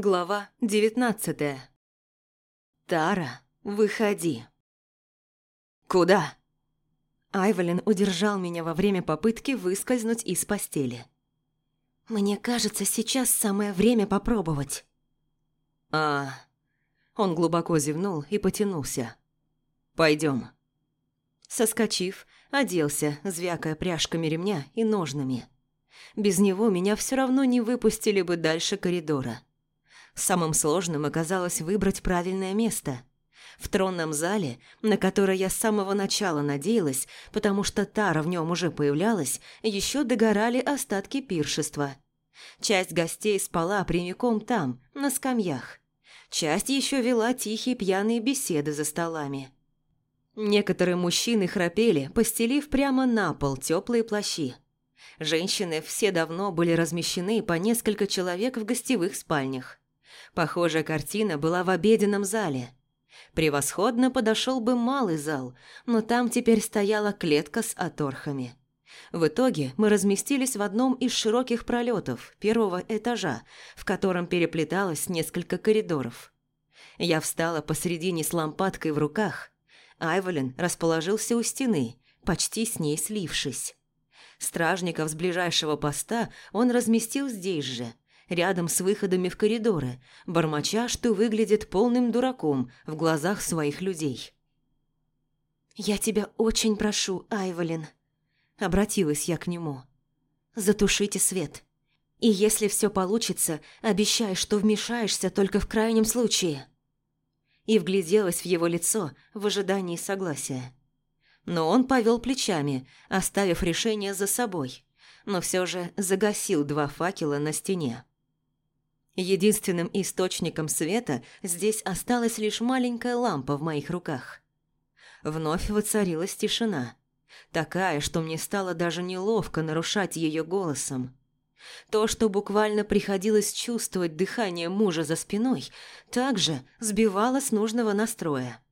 Глава девятнадцатая. Тара, выходи. Куда? Айвелин удержал меня во время попытки выскользнуть из постели. Мне кажется, сейчас самое время попробовать. А... Он глубоко зевнул и потянулся. Пойдем. Соскочив, оделся, звякая пряжками ремня и ножными. Без него меня все равно не выпустили бы дальше коридора. Самым сложным оказалось выбрать правильное место. В тронном зале, на которое я с самого начала надеялась, потому что Тара в нем уже появлялась, еще догорали остатки пиршества. Часть гостей спала прямиком там, на скамьях. Часть еще вела тихие пьяные беседы за столами. Некоторые мужчины храпели, постелив прямо на пол теплые плащи. Женщины все давно были размещены по несколько человек в гостевых спальнях. Похожая картина была в обеденном зале. Превосходно подошел бы малый зал, но там теперь стояла клетка с оторхами. В итоге мы разместились в одном из широких пролетов первого этажа, в котором переплеталось несколько коридоров. Я встала посредине с лампадкой в руках – Айволин расположился у стены, почти с ней слившись. Стражников с ближайшего поста он разместил здесь же, рядом с выходами в коридоры, бормоча, что выглядит полным дураком в глазах своих людей. «Я тебя очень прошу, Айволин», — обратилась я к нему. «Затушите свет. И если все получится, обещай, что вмешаешься только в крайнем случае» и вгляделась в его лицо в ожидании согласия. Но он повел плечами, оставив решение за собой, но все же загасил два факела на стене. Единственным источником света здесь осталась лишь маленькая лампа в моих руках. Вновь воцарилась тишина, такая, что мне стало даже неловко нарушать ее голосом. То, что буквально приходилось чувствовать дыхание мужа за спиной, также сбивало с нужного настроя.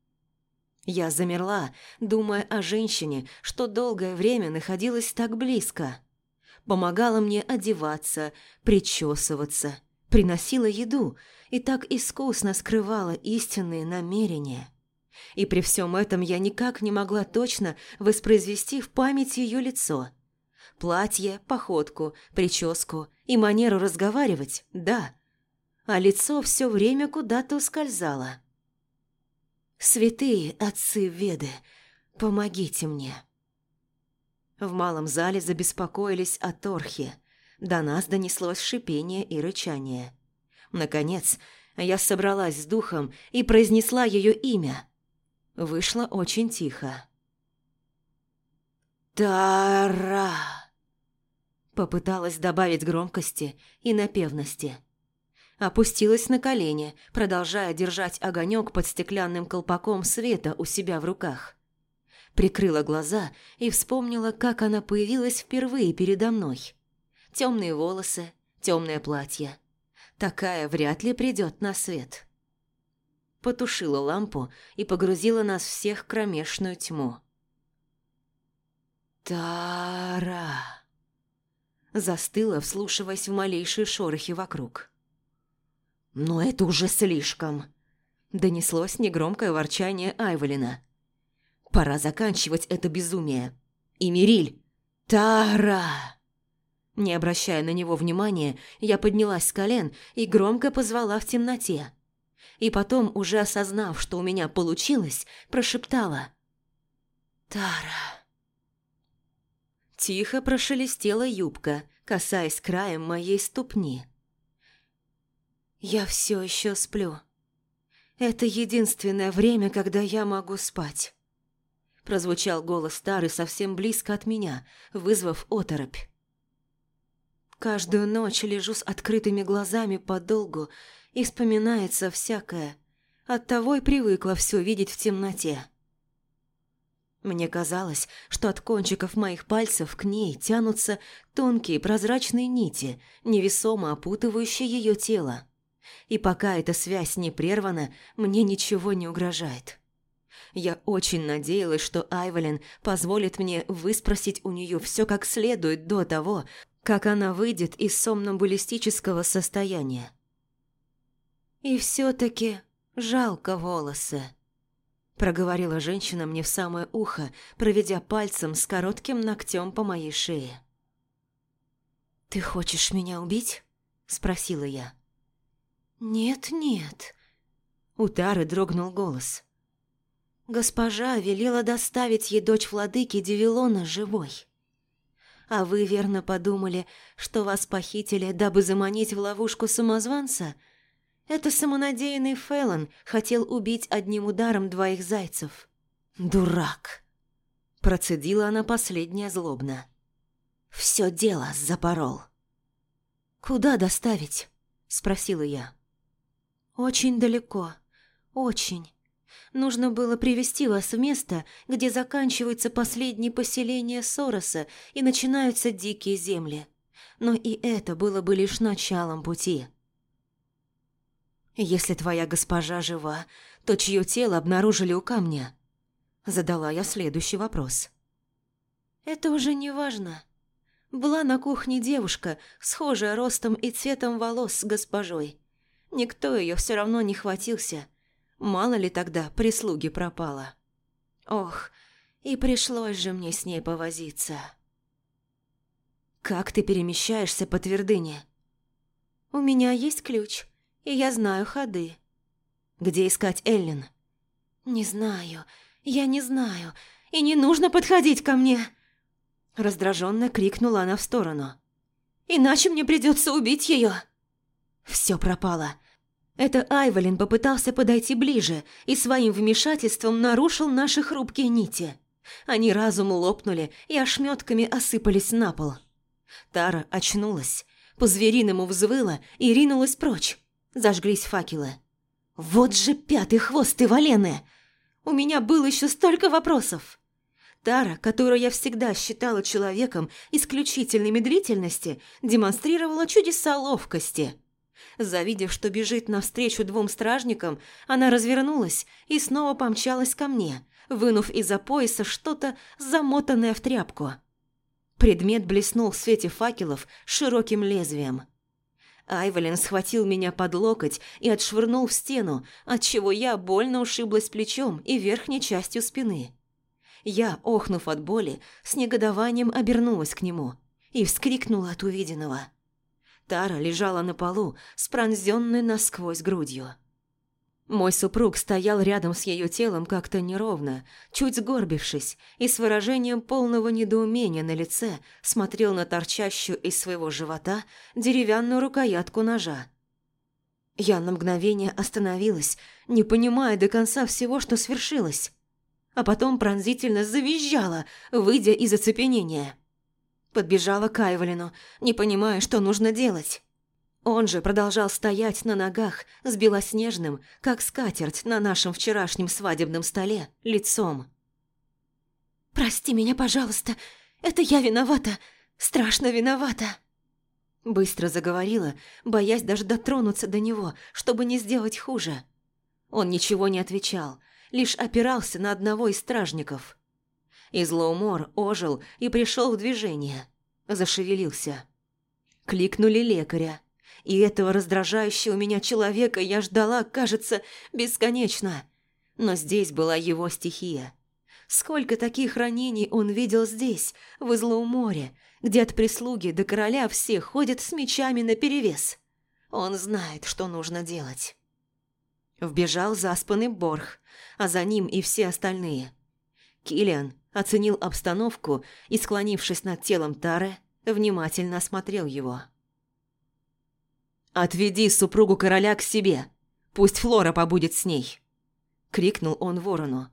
Я замерла, думая о женщине, что долгое время находилась так близко. Помогала мне одеваться, причесываться, приносила еду и так искусно скрывала истинные намерения. И при всем этом я никак не могла точно воспроизвести в памяти ее лицо – Платье, походку, прическу и манеру разговаривать – да. А лицо все время куда-то ускользало. «Святые отцы Веды, помогите мне!» В малом зале забеспокоились о Торхе. До нас донеслось шипение и рычание. Наконец, я собралась с духом и произнесла ее имя. Вышло очень тихо. «Тара!» Попыталась добавить громкости и напевности. Опустилась на колени, продолжая держать огонек под стеклянным колпаком света у себя в руках. Прикрыла глаза и вспомнила, как она появилась впервые передо мной. Темные волосы, темное платье. Такая вряд ли придет на свет. Потушила лампу и погрузила нас всех в кромешную тьму. Тара застыла, вслушиваясь в малейшие шорохи вокруг. «Но это уже слишком!» – донеслось негромкое ворчание Айвелина. «Пора заканчивать это безумие. Имириль! Тара!» Не обращая на него внимания, я поднялась с колен и громко позвала в темноте. И потом, уже осознав, что у меня получилось, прошептала «Тара!» Тихо прошелестела юбка, касаясь краем моей ступни. «Я все еще сплю. Это единственное время, когда я могу спать». Прозвучал голос старый совсем близко от меня, вызвав оторопь. Каждую ночь лежу с открытыми глазами подолгу, и вспоминается всякое. Оттого и привыкла все видеть в темноте. Мне казалось, что от кончиков моих пальцев к ней тянутся тонкие прозрачные нити, невесомо опутывающие ее тело. И пока эта связь не прервана, мне ничего не угрожает. Я очень надеялась, что Айвелин позволит мне выспросить у нее все как следует до того, как она выйдет из сомнамбулистического состояния. «И все-таки жалко волосы», – проговорила женщина мне в самое ухо, проведя пальцем с коротким ногтем по моей шее. «Ты хочешь меня убить?» – спросила я. «Нет, нет», – у Тары дрогнул голос. «Госпожа велела доставить ей дочь владыки Девилона живой. А вы верно подумали, что вас похитили, дабы заманить в ловушку самозванца? Это самонадеянный Феллон хотел убить одним ударом двоих зайцев. Дурак!» Процедила она последняя злобно. Все дело запорол. «Куда доставить?» – спросила я. «Очень далеко. Очень. Нужно было привести вас в место, где заканчиваются последние поселения Сороса и начинаются дикие земли. Но и это было бы лишь началом пути». «Если твоя госпожа жива, то чье тело обнаружили у камня?» Задала я следующий вопрос. «Это уже не важно. Была на кухне девушка, схожая ростом и цветом волос с госпожой. Никто ее все равно не хватился. Мало ли тогда прислуги пропало. Ох, и пришлось же мне с ней повозиться. «Как ты перемещаешься по твердыне?» «У меня есть ключ, и я знаю ходы». «Где искать Эллен?» «Не знаю, я не знаю, и не нужно подходить ко мне!» Раздраженно крикнула она в сторону. «Иначе мне придется убить ее!» Все пропало. Это Айволин попытался подойти ближе и своим вмешательством нарушил наши хрупкие нити. Они разум лопнули и ошметками осыпались на пол. Тара очнулась, по-звериному взвыла и ринулась прочь. Зажглись факелы. «Вот же пятый хвост ты, Валены! У меня было еще столько вопросов!» Тара, которую я всегда считала человеком исключительной медлительности, демонстрировала чудеса ловкости. Завидев, что бежит навстречу двум стражникам, она развернулась и снова помчалась ко мне, вынув из-за пояса что-то замотанное в тряпку. Предмет блеснул в свете факелов широким лезвием. Айвелин схватил меня под локоть и отшвырнул в стену, отчего я больно ушиблась плечом и верхней частью спины. Я, охнув от боли, с негодованием обернулась к нему и вскрикнула от увиденного. Тара лежала на полу с пронзенной насквозь грудью. Мой супруг стоял рядом с ее телом как-то неровно, чуть сгорбившись, и с выражением полного недоумения на лице смотрел на торчащую из своего живота деревянную рукоятку ножа. Я на мгновение остановилась, не понимая до конца всего, что свершилось а потом пронзительно завизжала, выйдя из оцепенения. Подбежала к Айволину, не понимая, что нужно делать. Он же продолжал стоять на ногах с белоснежным, как скатерть на нашем вчерашнем свадебном столе, лицом. «Прости меня, пожалуйста, это я виновата, страшно виновата!» Быстро заговорила, боясь даже дотронуться до него, чтобы не сделать хуже. Он ничего не отвечал, лишь опирался на одного из стражников. Излоумор ожил и пришел в движение. Зашевелился. Кликнули лекаря. И этого раздражающего меня человека я ждала, кажется, бесконечно. Но здесь была его стихия. Сколько таких ранений он видел здесь, в Излоуморе, где от прислуги до короля все ходят с мечами наперевес. Он знает, что нужно делать. Вбежал заспанный Борх, а за ним и все остальные. Килиан оценил обстановку и, склонившись над телом Тары, внимательно осмотрел его. «Отведи супругу короля к себе, пусть Флора побудет с ней!» – крикнул он ворону.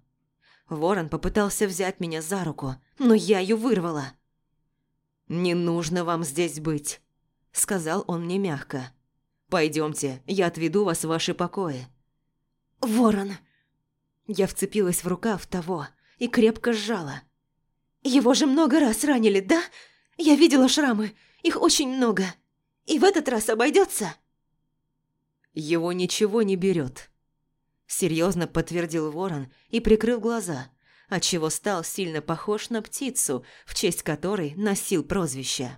Ворон попытался взять меня за руку, но я ее вырвала. «Не нужно вам здесь быть», – сказал он мне мягко. «Пойдемте, я отведу вас в ваши покои». «Ворон!» Я вцепилась в рукав того и крепко сжала. «Его же много раз ранили, да? Я видела шрамы, их очень много. И в этот раз обойдется?» «Его ничего не берет», – серьезно подтвердил ворон и прикрыл глаза, отчего стал сильно похож на птицу, в честь которой носил прозвище.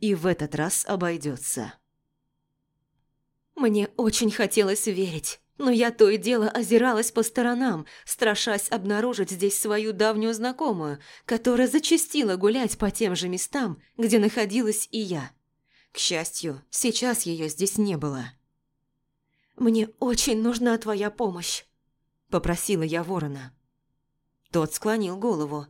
«И в этот раз обойдется». Мне очень хотелось верить, но я то и дело озиралась по сторонам, страшась обнаружить здесь свою давнюю знакомую, которая зачастила гулять по тем же местам, где находилась и я. К счастью, сейчас ее здесь не было. «Мне очень нужна твоя помощь», – попросила я ворона. Тот склонил голову.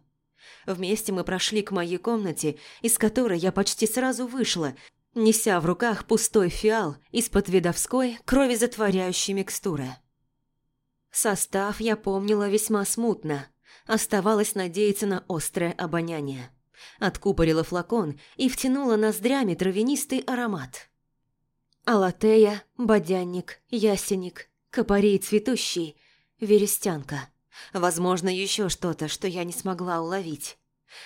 Вместе мы прошли к моей комнате, из которой я почти сразу вышла, неся в руках пустой фиал из-под видовской кровезатворяющей микстуры. Состав я помнила весьма смутно. Оставалось надеяться на острое обоняние. Откупорила флакон и втянула ноздрями травянистый аромат. Алатея, бодянник, ясеник, копарей цветущий, верестянка. Возможно, еще что-то, что я не смогла уловить.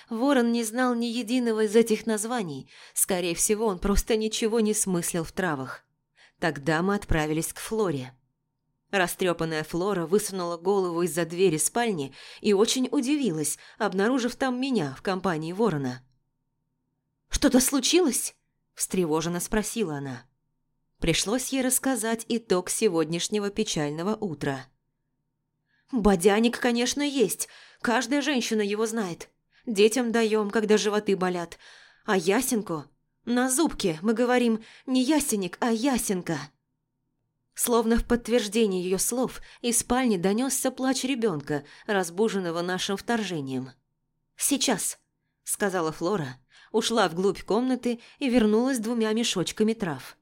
Ворон не знал ни единого из этих названий. Скорее всего, он просто ничего не смыслил в травах. Тогда мы отправились к Флоре. Растрепанная Флора высунула голову из-за двери спальни и очень удивилась, обнаружив там меня в компании ворона. «Что-то случилось?» – встревоженно спросила она. Пришлось ей рассказать итог сегодняшнего печального утра. «Бодяник, конечно, есть. Каждая женщина его знает. Детям даем, когда животы болят. А ясенку? На зубке мы говорим не ясенник, а ясенка». Словно в подтверждение ее слов из спальни донесся плач ребенка, разбуженного нашим вторжением. «Сейчас», — сказала Флора, ушла вглубь комнаты и вернулась двумя мешочками трав.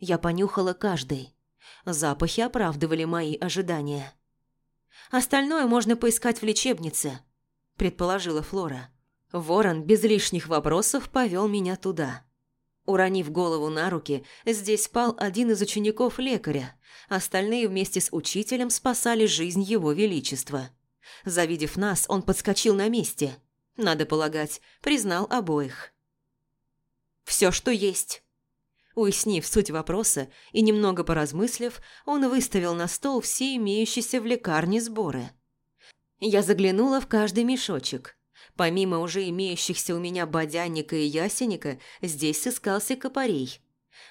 Я понюхала каждый. Запахи оправдывали мои ожидания. «Остальное можно поискать в лечебнице», – предположила Флора. Ворон без лишних вопросов повел меня туда. Уронив голову на руки, здесь спал один из учеников лекаря. Остальные вместе с учителем спасали жизнь его величества. Завидев нас, он подскочил на месте. Надо полагать, признал обоих. «Все, что есть». Уяснив суть вопроса и немного поразмыслив, он выставил на стол все имеющиеся в лекарне сборы. Я заглянула в каждый мешочек. Помимо уже имеющихся у меня бодянника и ясеника, здесь сыскался копарей.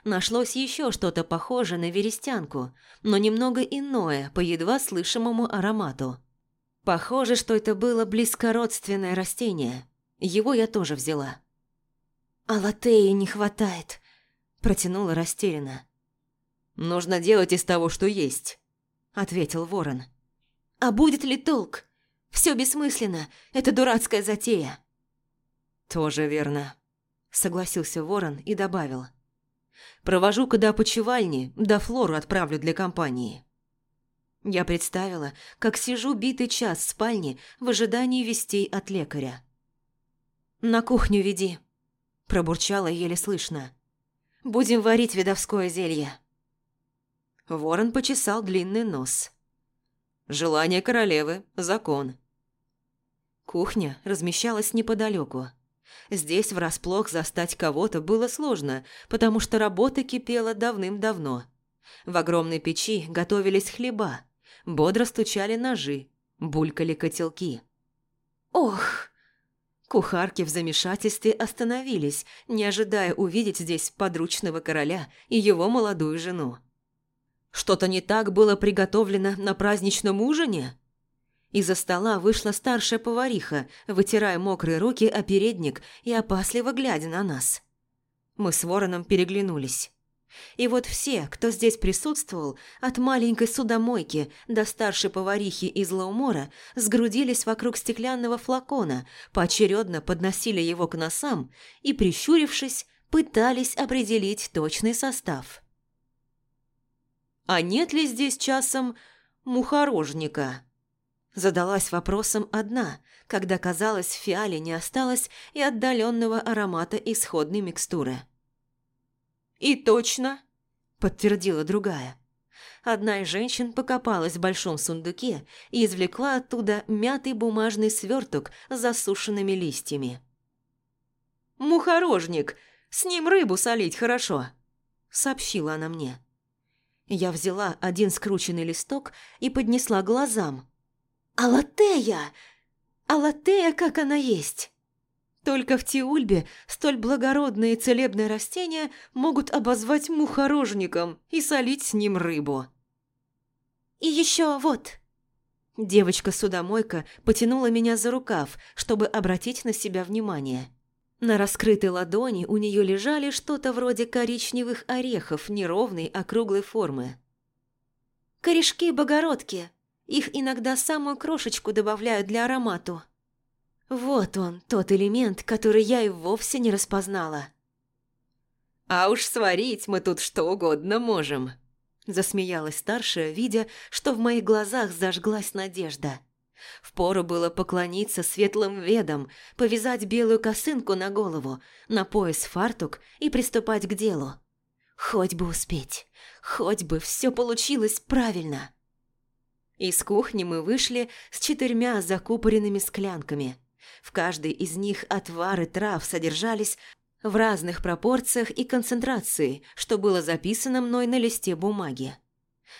Нашлось еще что-то похожее на верестянку, но немного иное по едва слышимому аромату. Похоже, что это было близкородственное растение. Его я тоже взяла. «А латеи не хватает», – протянула растерянно. «Нужно делать из того, что есть», – ответил ворон. «А будет ли толк? Все бессмысленно. Это дурацкая затея». «Тоже верно», – согласился Ворон и добавил. «Провожу-ка до почевальни, да Флору отправлю для компании». Я представила, как сижу битый час в спальне в ожидании вестей от лекаря. «На кухню веди», – пробурчала еле слышно. «Будем варить видовское зелье». Ворон почесал длинный нос. «Желание королевы – закон. Кухня размещалась неподалеку. Здесь врасплох застать кого-то было сложно, потому что работа кипела давным-давно. В огромной печи готовились хлеба, бодро стучали ножи, булькали котелки. «Ох!» Кухарки в замешательстве остановились, не ожидая увидеть здесь подручного короля и его молодую жену. Что-то не так было приготовлено на праздничном ужине? Из-за стола вышла старшая повариха, вытирая мокрые руки о передник и опасливо глядя на нас. Мы с Вороном переглянулись. И вот все, кто здесь присутствовал, от маленькой судомойки до старшей поварихи из Лаумора, сгрудились вокруг стеклянного флакона, поочередно подносили его к носам и, прищурившись, пытались определить точный состав. «А нет ли здесь часом мухорожника?» Задалась вопросом одна, когда, казалось, в фиале не осталось и отдаленного аромата исходной микстуры. «И точно!» – подтвердила другая. Одна из женщин покопалась в большом сундуке и извлекла оттуда мятый бумажный сверток с засушенными листьями. «Мухорожник! С ним рыбу солить хорошо!» – сообщила она мне. Я взяла один скрученный листок и поднесла глазам – «Алатея! Алатея, как она есть!» Только в Тиульбе столь благородные целебные растения могут обозвать мухорожником и солить с ним рыбу. «И еще вот!» Девочка-судомойка потянула меня за рукав, чтобы обратить на себя внимание. На раскрытой ладони у нее лежали что-то вроде коричневых орехов неровной округлой формы. «Корешки-богородки. Их иногда самую крошечку добавляют для аромату». Вот он, тот элемент, который я и вовсе не распознала. «А уж сварить мы тут что угодно можем», – засмеялась старшая, видя, что в моих глазах зажглась надежда. Впору было поклониться светлым ведам, повязать белую косынку на голову, на пояс фартук и приступать к делу. Хоть бы успеть, хоть бы все получилось правильно. Из кухни мы вышли с четырьмя закупоренными склянками – в каждой из них отвары трав содержались в разных пропорциях и концентрации, что было записано мной на листе бумаги.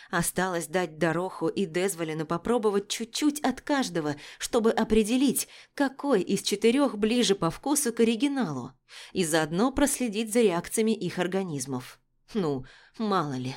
Осталось дать Дороху и Дезволину попробовать чуть-чуть от каждого, чтобы определить, какой из четырех ближе по вкусу к оригиналу, и заодно проследить за реакциями их организмов. Ну, мало ли.